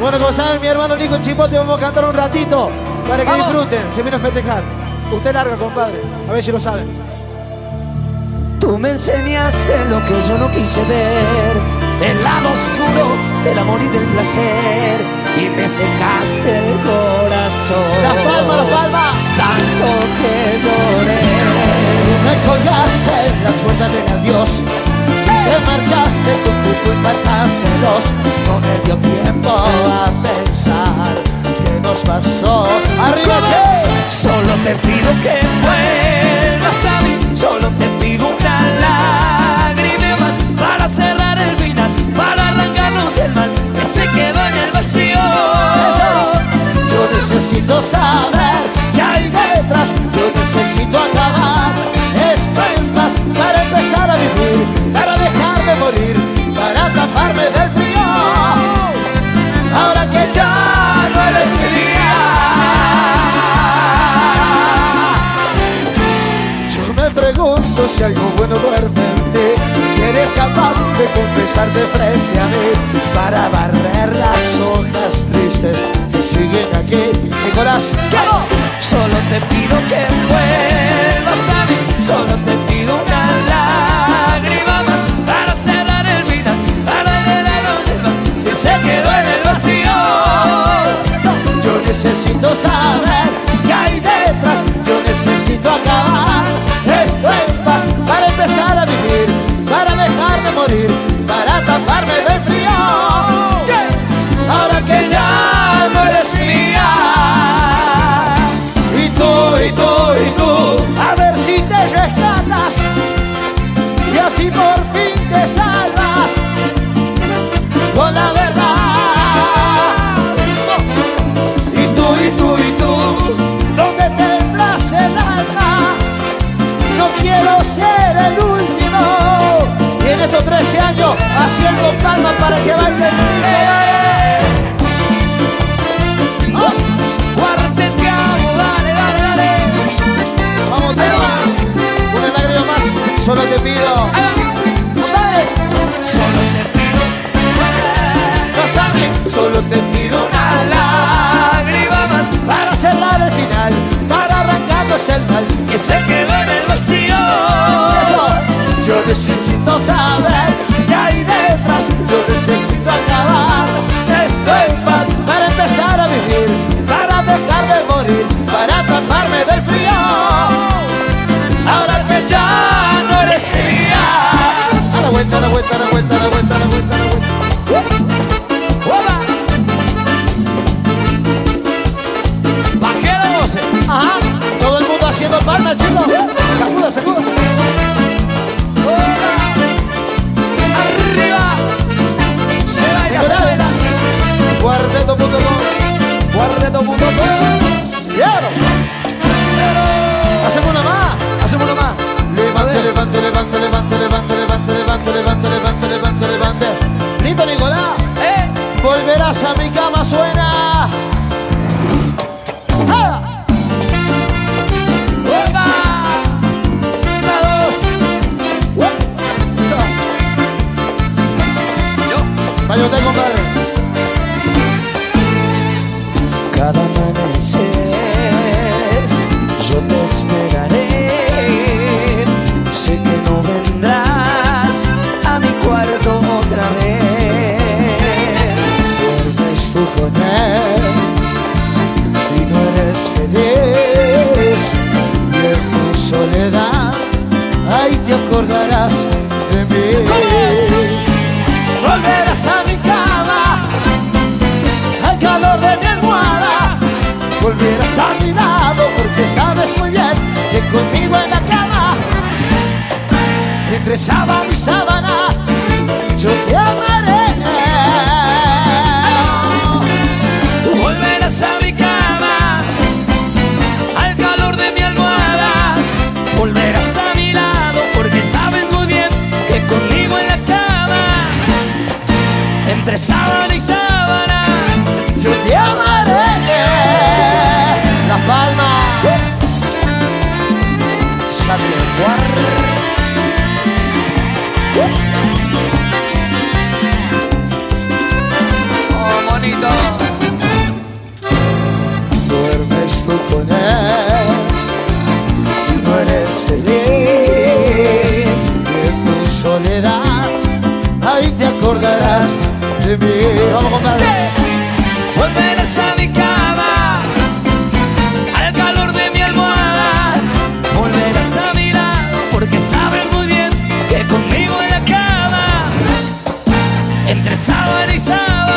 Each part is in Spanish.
Bueno, como saben, mi hermano Nico Chipote, vamos a cantar un ratito para que Vamos. disfruten. Se viene a festejar. Usted larga, compadre. A ver si lo saben. Tú me enseñaste lo que yo no quise ver, el lado oscuro del amor y del placer, y me secaste el corazón. Las palmas, las palmas. Tanto que lloré. Me colgaste en la puerta del adiós. Te marchaste con tu culpa tan veloz. No me dio tiempo a pensar qué nos pasó. ¡Arriba, che! Solo te pido que vuelvas a mí, solo te pido una me pregunto si algo bueno duerme en ti, si eres capaz de confesarte frente a mí para barrer las hojas tristes que siguen aquí. Nicolás, quiero. Solo te pido que vuelvas haciendo palmas para que bailen. ¡Oh! Cuarteteamos, dale, dale, dale. Vamos, Telma. Una lágrima más, solo te pido. Solo te pido No saben, solo te pido una lágrima más para cerrar el final, para arrancarnos el mal. que se quedó en el vacío. Eso, yo necesito saber para taparme del frío. Ahora que ya no eres mía. A la vuelta, a la vuelta, a la vuelta, a la vuelta, a la vuelta, a la vuelta. Levante, levante, levante, levante, levante. Listo, Nicolás. ¡Eh! Volverás a mi cama, suena. ¡Ah! ¡Opa! ¡Una, dos! Eso. Yo. Vaya usted, compadre. Acordarás de mí. Volverás a mi cama, al calor de mi almohada. Volverás a mi lado porque sabes muy bien que conmigo en la cama, entre sábana y sábana, Volverás a mi cama, al calor de mi almohada. Volverás a mi lado, porque sabes muy bien que conmigo en la cama, entre sábana y sábana,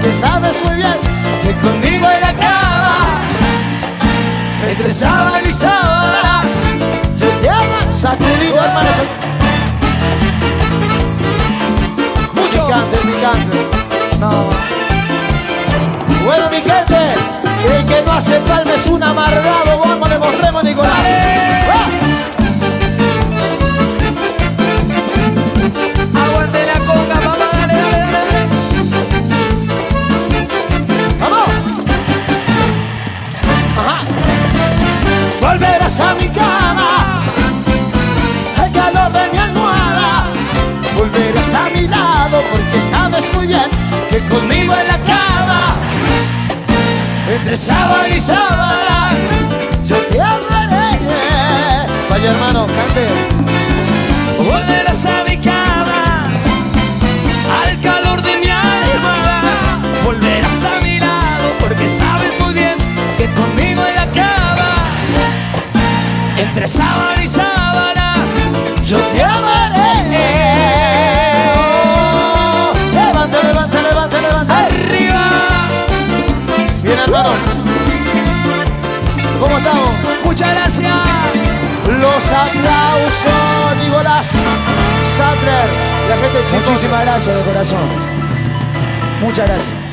porque sabes muy bien que conmigo cama, entre sábana y sábana, yo te amo. Sacudido, hermano. Mucho picante, picante. No. Bueno, mi gente, el que no hace palma es un amargado. Sabes muy bien que conmigo en la cama, entre sábana y sábana, yo te amaré. Vaya hermano, cante. Hermano. ¿Cómo estamos? Muchas gracias. Los aplausos, Nicolás Sattler. La gente. Muchísimas gracias de corazón. Muchas gracias.